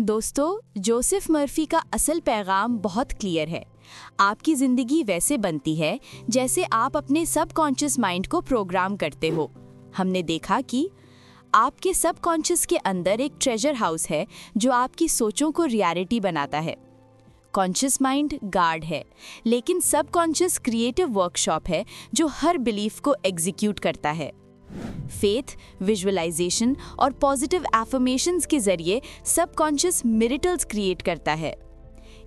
दोस्तों, Joseph Murphy का असल पैगाम बहुत क्लियर है। आपकी ज़िंदगी वैसे बनती है, जैसे आप अपने सबकॉन्शियस माइंड को प्रोग्राम करते हो। हमने देखा कि आपके सबकॉन्शियस के अंदर एक ट्रेजर हाउस है, जो आपकी सोचों को रियलिटी बनाता है। कॉन्शियस माइंड गार्ड है, लेकिन सबकॉन्शियस क्रिएटिव वर्कशॉप है, जो हर बिलीफ को एग्जीक्यूट करता है। फेथ विजुअलाइजेशन और पॉजिटिव एफर्मेशंस के ज़रिए सबकॉन्शियस मिरिटल्स क्रिएट करता है।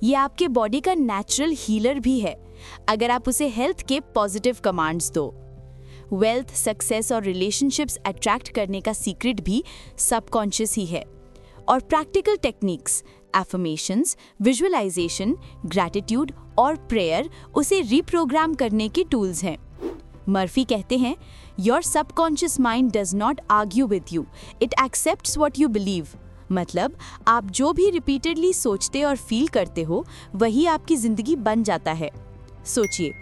ये आपके बॉडी का नेचुरल हीलर भी है। अगर आप उसे हेल्थ के पॉजिटिव कमांड्स दो। वेल्थ सक्सेस और रिलेशनशिप्स अट्रैक्ट करने का सीक्रेट भी सबकॉन्शियस ही है। और practical techniques affirmations visualisation gratitude और प्रेयर उसे रिप्रोग्राम करने के टूल्स हैं। मर्फी कहते हैं your subconscious mind does not argue with you it accept what you believe मतलब आप जो भी रिपीटेडली सोचते और फील करते हो, वही आपकी ज़िंदगी बन जाता है। सोचिए,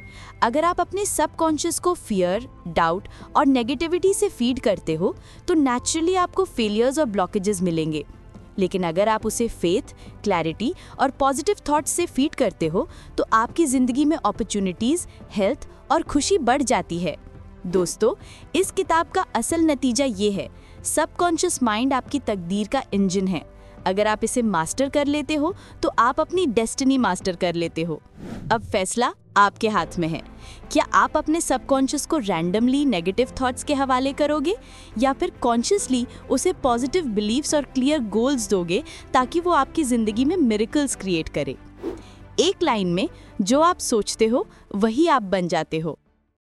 अगर आप अपने सबकॉन्शियस को फियर डाउट और नेगेटिविटी से फ़ीड करते हो तो नेचुरली आपको फेलियर्स और ब्लॉकेजेस मिलेंगे। लेकिन अगर आप उसे फेथ क्लैरिटी और पॉजिटिव थॉट्स से फ़ीड करते हो तो आपकी ज़िंदगी में अपॉर्चुनिटीज़ हेल्थ और खुशी बढ़ जाती है। दोस्तों, इस किताब का असल नतीजा ये है सबकॉन्शियस माइंड आपकी तकदीर का इंजन है। अगर आप इसे मास्टर कर लेते हो तो आप अपनी डेस्टिनी मास्टर कर लेते हो। अब फैसला आपके हाथ में है। क्या आप अपने सबकॉन्शियस को रैंडमली नेगेटिव थॉट्स के हवाले करोगे, या फिर कॉन्शियसली उसे पॉजिटिव बिलीव्स और क्लियर गोल्स दोगे, ताकि वो आपकी ज़िंदगी में मिरिकल्स क्रिएट करे? एक लाइन में जो आप सोचते हो, वही आप बन जाते हो।